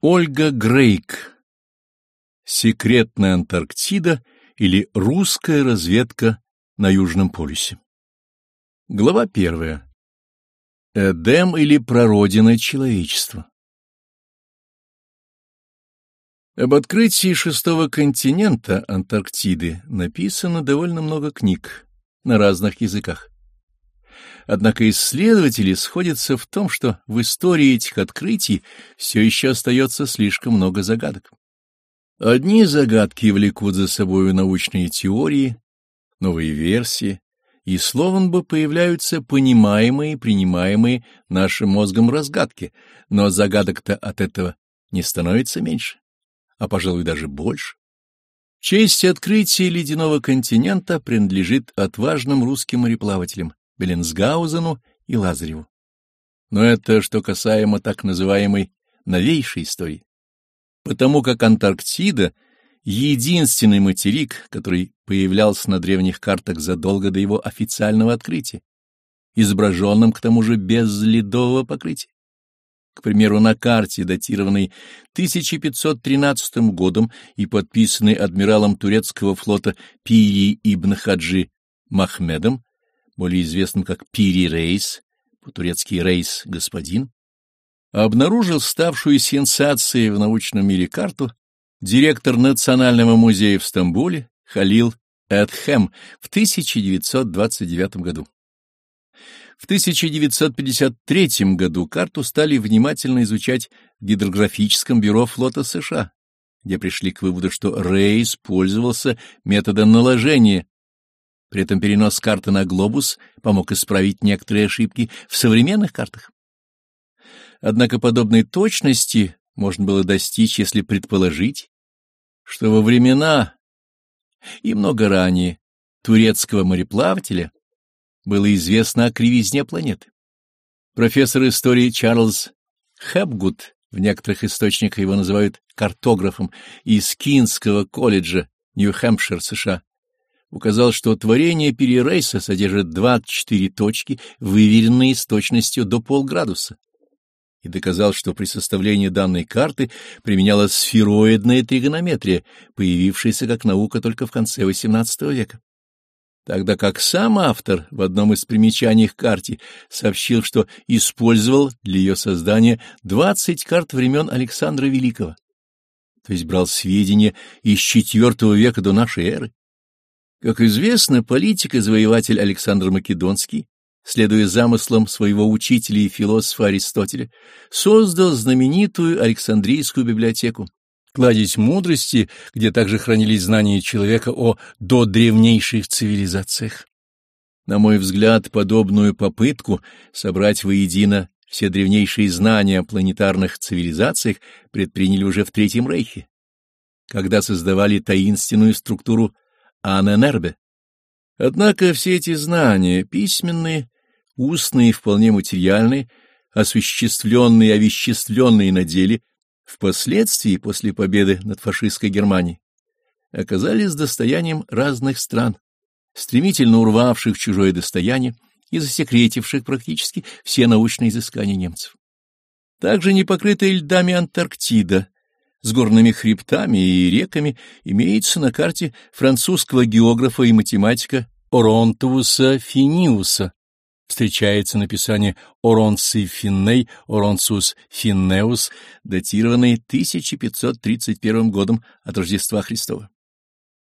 Ольга Грейк. Секретная Антарктида или русская разведка на Южном полюсе. Глава первая. Эдем или прародина человечества. Об открытии шестого континента Антарктиды написано довольно много книг на разных языках. Однако исследователи сходятся в том, что в истории этих открытий все еще остается слишком много загадок. Одни загадки влекут за собой научные теории, новые версии, и словом бы появляются понимаемые и принимаемые нашим мозгом разгадки, но загадок-то от этого не становится меньше, а, пожалуй, даже больше. Честь открытия ледяного континента принадлежит отважным русским мореплавателям, Беленсгаузену и Лазареву. Но это что касаемо так называемой новейшей истории. Потому как Антарктида — единственный материк, который появлялся на древних картах задолго до его официального открытия, изображенным к тому же без ледового покрытия. К примеру, на карте, датированной 1513 годом и подписанной адмиралом турецкого флота Пири ибн Хаджи Махмедом, более известным как Пири Рейс, по-турецки Рейс господин, обнаружил ставшую сенсацией в научном мире карту директор Национального музея в Стамбуле Халил Эдхем в 1929 году. В 1953 году карту стали внимательно изучать в Гидрографическом бюро флота США, где пришли к выводу, что Рейс пользовался методом наложения при этом перенос карты на глобус помог исправить некоторые ошибки в современных картах. Однако подобной точности можно было достичь, если предположить, что во времена и много ранее турецкого мореплавателя было известно о кривизне планеты. Профессор истории Чарльз Хэбгуд, в некоторых источниках его называют картографом, из Кинского колледжа, Нью-Хэмпшир, США, указал, что творение перерейса содержит 24 точки, выверенные с точностью до полградуса, и доказал, что при составлении данной карты применялась сфероидная тригонометрия, появившаяся как наука только в конце XVIII века. Тогда как сам автор в одном из примечаний к карте сообщил, что использовал для ее создания 20 карт времен Александра Великого, то есть брал сведения из IV века до нашей эры. Как известно, политик и завоеватель Александр Македонский, следуя замыслам своего учителя и философа Аристотеля, создал знаменитую Александрийскую библиотеку, кладезь мудрости, где также хранились знания человека о додревнейших цивилизациях. На мой взгляд, подобную попытку собрать воедино все древнейшие знания о планетарных цивилизациях предприняли уже в Третьем Рейхе, когда создавали таинственную структуру Аненербе. Однако все эти знания, письменные, устные, вполне материальные, осуществленные и овеществленные на деле, впоследствии, после победы над фашистской Германией, оказались достоянием разных стран, стремительно урвавших чужое достояние и засекретивших практически все научные изыскания немцев. Также непокрытая льдами Антарктида с горными хребтами и реками имеется на карте французского географа и математика Оронтовуса Финиуса. Встречается написание Оронци Финней, Оронцус Финнеус, датированный 1531 годом от Рождества Христова.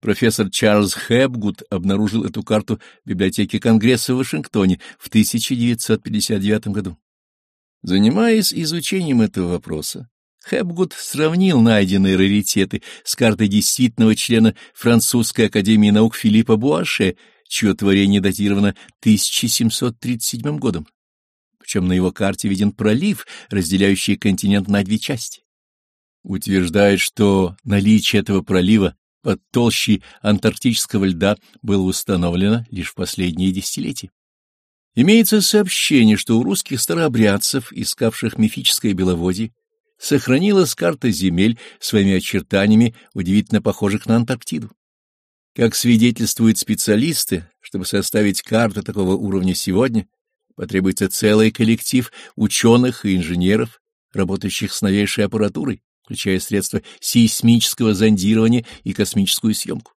Профессор Чарльз Хэбгуд обнаружил эту карту в библиотеке Конгресса в Вашингтоне в 1959 году. Занимаясь изучением этого вопроса, Хэбгуд сравнил найденные раритеты с картой действительного члена Французской академии наук Филиппа Буаше, чье творение датировано 1737 годом. Причем на его карте виден пролив, разделяющий континент на две части. Утверждает, что наличие этого пролива под толщей антарктического льда было установлено лишь в последние десятилетия. Имеется сообщение, что у русских старообрядцев, искавших мифическое беловодье, сохранилась карта земель своими очертаниями, удивительно похожих на Антарктиду. Как свидетельствуют специалисты, чтобы составить карту такого уровня сегодня, потребуется целый коллектив ученых и инженеров, работающих с новейшей аппаратурой, включая средства сейсмического зондирования и космическую съемку.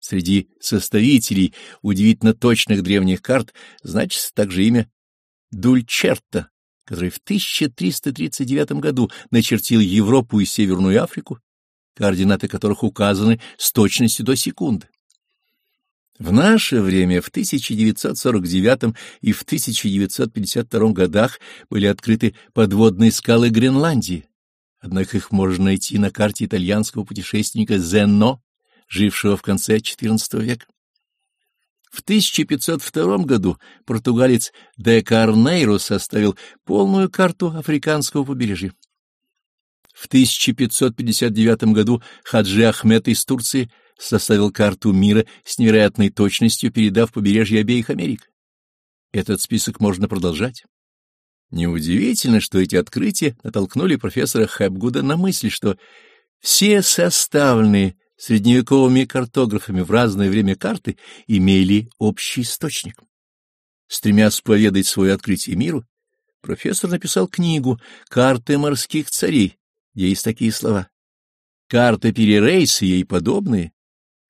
Среди составителей удивительно точных древних карт значится также имя Дульчерта, который в 1339 году начертил Европу и Северную Африку, координаты которых указаны с точностью до секунды. В наше время, в 1949 и в 1952 годах, были открыты подводные скалы Гренландии, однако их можно найти на карте итальянского путешественника Зенно, жившего в конце XIV века. В 1502 году португалец де Карнейро составил полную карту африканского побережья. В 1559 году Хаджи Ахмед из Турции составил карту мира с невероятной точностью, передав побережье обеих Америк. Этот список можно продолжать. Неудивительно, что эти открытия натолкнули профессора Хэбгуда на мысль, что все составленные средневековыми картографами в разное время карты имели общий источник. Стремясь поведать свое открытие миру, профессор написал книгу «Карты морских царей», где есть такие слова. «Карта перерейса и ей подобные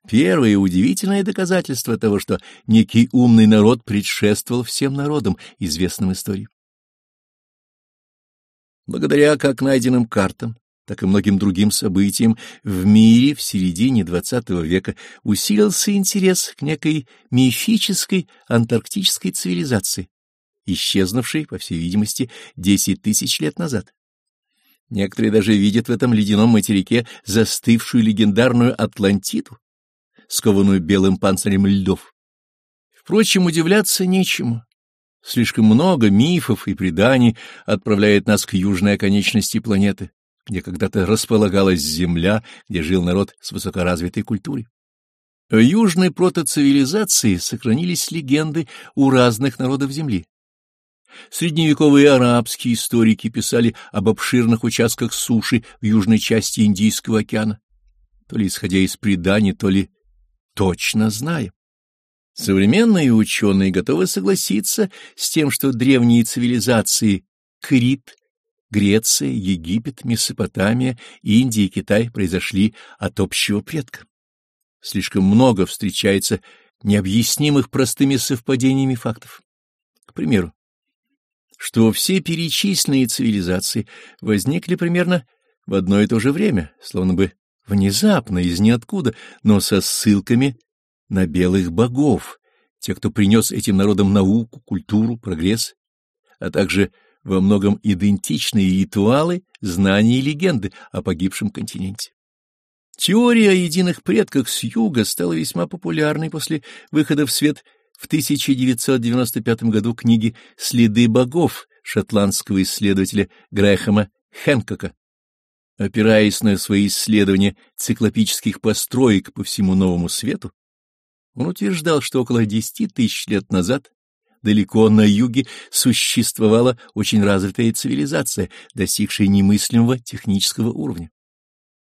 Первое удивительное доказательство того, что некий умный народ предшествовал всем народам, известным истории. Благодаря как найденным картам, так и многим другим событиям в мире в середине XX века усилился интерес к некой мифической антарктической цивилизации, исчезнувшей, по всей видимости, 10 тысяч лет назад. Некоторые даже видят в этом ледяном материке застывшую легендарную Атлантиду, скованную белым панцирем льдов. Впрочем, удивляться нечему. Слишком много мифов и преданий отправляет нас к южной оконечности планеты, где когда-то располагалась Земля, где жил народ с высокоразвитой культурой. О южной протоцивилизации сохранились легенды у разных народов Земли. Средневековые арабские историки писали об обширных участках суши в южной части Индийского океана, то ли исходя из преданий, то ли точно зная. Современные ученые готовы согласиться с тем, что древние цивилизации Крит, Греция, Египет, Месопотамия, Индия и Китай произошли от общего предка. Слишком много встречается необъяснимых простыми совпадениями фактов. К примеру, что все перечисленные цивилизации возникли примерно в одно и то же время, словно бы внезапно, из ниоткуда, но со ссылками на белых богов, тех, кто принес этим народам науку, культуру, прогресс, а также во многом идентичные ритуалы, знания и легенды о погибшем континенте. Теория о единых предках с юга стала весьма популярной после выхода в свет в 1995 году книги «Следы богов» шотландского исследователя Грэхэма Хэнкока, Опираясь на свои исследования циклопических построек по всему Новому Свету, он утверждал, что около десяти тысяч лет назад далеко на юге существовала очень развитая цивилизация, достигшая немыслимого технического уровня.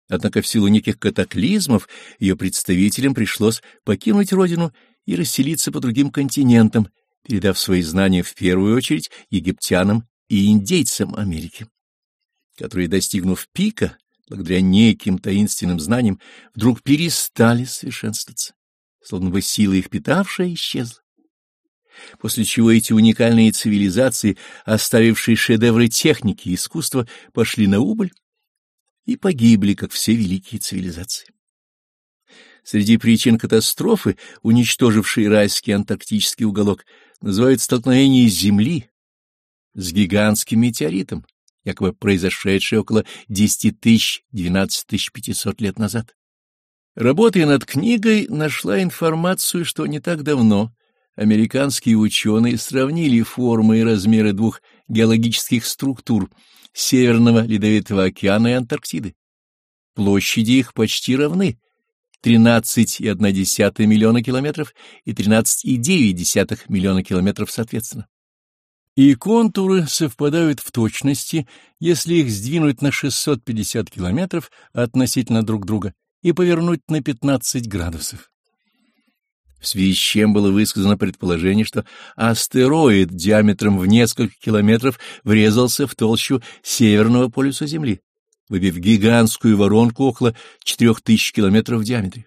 Однако в силу неких катаклизмов ее представителям пришлось покинуть родину и расселиться по другим континентам, передав свои знания в первую очередь египтянам и индейцам Америки которые, достигнув пика, благодаря неким таинственным знаниям, вдруг перестали совершенствоваться, словно бы сила их питавшая исчезла. После чего эти уникальные цивилизации, оставившие шедевры техники и искусства, пошли на убыль и погибли, как все великие цивилизации. Среди причин катастрофы, уничтожившей райский антарктический уголок, называют столкновение Земли с гигантским метеоритом, якобы произошедшее около 10 тысяч 12 500 лет назад. Работая над книгой, нашла информацию, что не так давно американские ученые сравнили формы и размеры двух геологических структур Северного Ледовитого океана и Антарктиды. Площади их почти равны — 13,1 миллиона километров и 13,9 миллиона километров соответственно. И контуры совпадают в точности, если их сдвинуть на 650 километров относительно друг друга и повернуть на 15 градусов. В связи с чем было высказано предположение, что астероид диаметром в несколько километров врезался в толщу северного полюса Земли, выбив гигантскую воронку около 4000 километров в диаметре.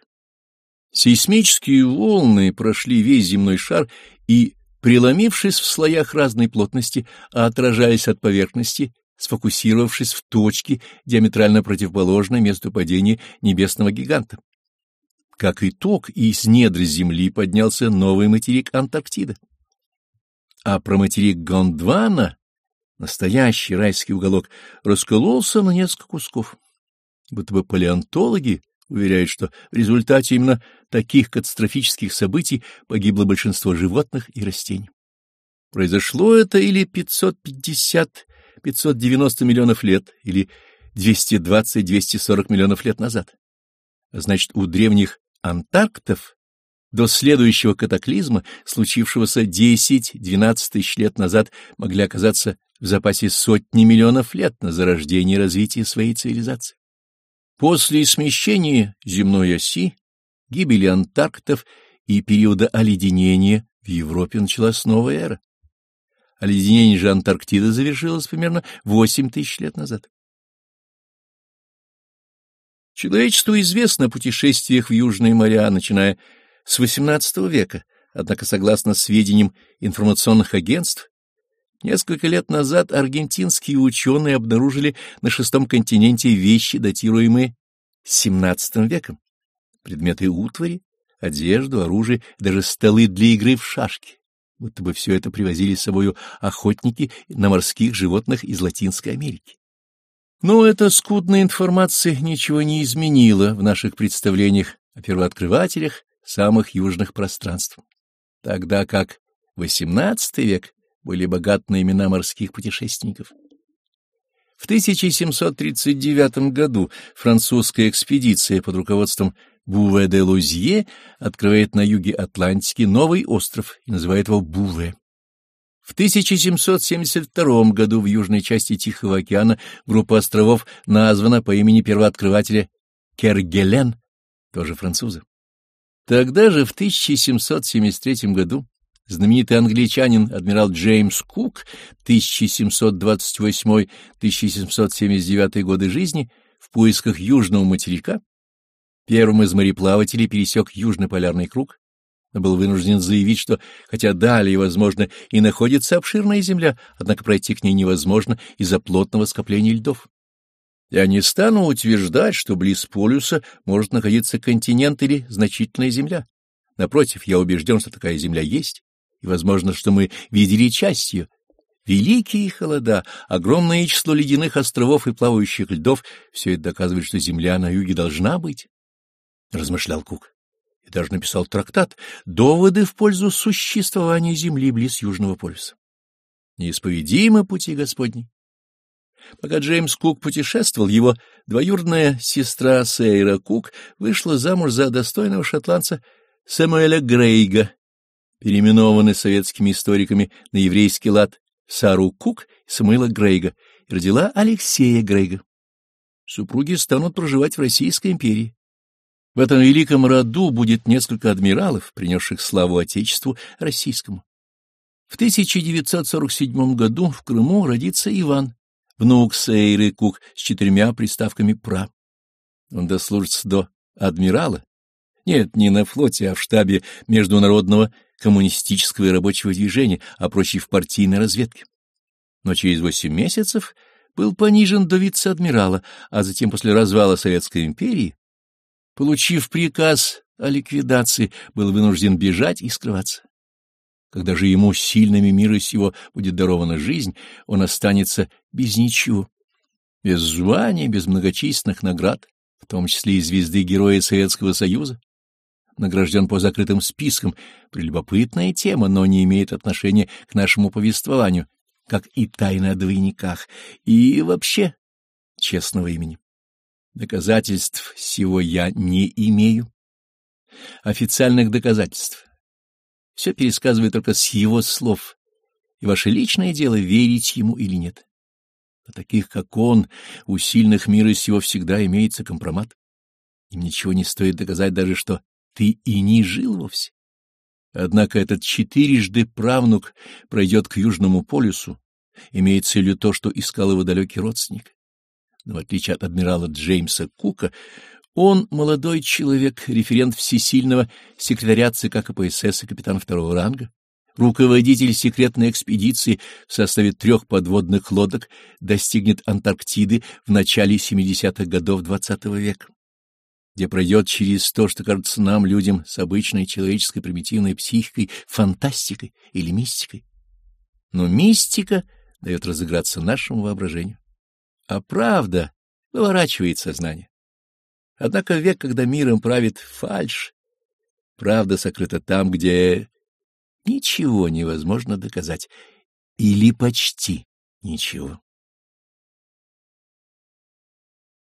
Сейсмические волны прошли весь земной шар и, преломившись в слоях разной плотности, отражались от поверхности, сфокусировавшись в точке, диаметрально противоположной месту падения небесного гиганта. Как итог, из недр Земли поднялся новый материк Антарктида. А про материк Гондвана, настоящий райский уголок, раскололся на несколько кусков. Будто бы палеонтологи уверяют, что в результате именно таких катастрофических событий погибло большинство животных и растений. Произошло это или 550-590 миллионов лет, или 220-240 миллионов лет назад. Значит, у древних антарктов до следующего катаклизма, случившегося 10-12 тысяч лет назад, могли оказаться в запасе сотни миллионов лет на зарождение и развитие своей цивилизации. После смещения земной оси, гибели антарктов и периода оледенения в Европе началась новая эра. Оледенение же Антарктиды завершилось примерно 8 тысяч лет назад. Человечеству известно о путешествиях в Южные моря, начиная с XVIII века, однако, согласно сведениям информационных агентств, несколько лет назад аргентинские ученые обнаружили на шестом континенте вещи, датируемые XVII веком, предметы утвари, одежду, оружие, даже столы для игры в шашки, будто бы все это привозили с собою охотники на морских животных из Латинской Америки. Но эта скудная информация ничего не изменила в наших представлениях о первооткрывателях самых южных пространств, тогда как XVIII век были богаты на имена морских путешественников. В 1739 году французская экспедиция под руководством Буве де Лузье открывает на юге Атлантики новый остров и называет его Буве. В 1772 году в южной части Тихого океана группа островов названа по имени первооткрывателя Кергелен, тоже француза. Тогда же, в 1773 году, знаменитый англичанин адмирал Джеймс Кук 1728-1779 годы жизни в поисках южного материка первым из мореплавателей пересек Южный полярный круг, был вынужден заявить, что хотя далее, возможно, и находится обширная земля, однако пройти к ней невозможно из-за плотного скопления льдов. Я не стану утверждать, что близ полюса может находиться континент или значительная земля. Напротив, я убежден, что такая земля есть, и возможно, что мы видели часть ее. Великие холода, огромное число ледяных островов и плавающих льдов — все это доказывает, что земля на юге должна быть, — размышлял Кук. И даже написал трактат «Доводы в пользу существования земли близ Южного полюса». Неисповедимы пути Господни. Пока Джеймс Кук путешествовал, его двоюродная сестра Сейра Кук вышла замуж за достойного шотландца Сэмуэля Грейга, переименованный советскими историками на еврейский лад Сару Кук и Самуэла Грейга, и родила Алексея Грейга. Супруги станут проживать в Российской империи. В этом великом роду будет несколько адмиралов, принесших славу Отечеству российскому. В 1947 году в Крыму родится Иван, внук Сейры Кук с четырьмя приставками «пра». Он дослужится до адмирала. Нет, не на флоте, а в штабе Международного коммунистического и рабочего движения, а проще в партийной разведке. Но через восемь месяцев был понижен до вице-адмирала, а затем после развала Советской империи, получив приказ о ликвидации, был вынужден бежать и скрываться. Когда же ему сильными мира сего будет дарована жизнь, он останется без ничего, без звания, без многочисленных наград, в том числе и звезды Героя Советского Союза. Награжден по закрытым спискам, прелюбопытная тема, но не имеет отношения к нашему повествованию, как и тайна о двойниках, и вообще честного имени. Доказательств всего я не имею. Официальных доказательств все пересказываю только с его слов, и ваше личное дело — верить ему или нет. А таких, как он, у сильных мира сего всегда имеется компромат. Им ничего не стоит доказать даже, что ты и не жил вовсе. Однако этот четырежды правнук пройдет к Южному полюсу, имея целью то, что искал его далекий родственник. Но в отличие от адмирала Джеймса Кука, он молодой человек, референт всесильного секретаря ЦК КПСС и капитан второго ранга, руководитель секретной экспедиции в составе трех подводных лодок достигнет Антарктиды в начале 70-х годов XX -го века, где пройдет через то, что кажется нам, людям, с обычной человеческой примитивной психикой, фантастикой или мистикой. Но мистика дает разыграться нашему воображению, а правда выворачивает сознание. Однако век, когда миром правит фальшь, правда сокрыта там, где ничего невозможно доказать, или почти ничего.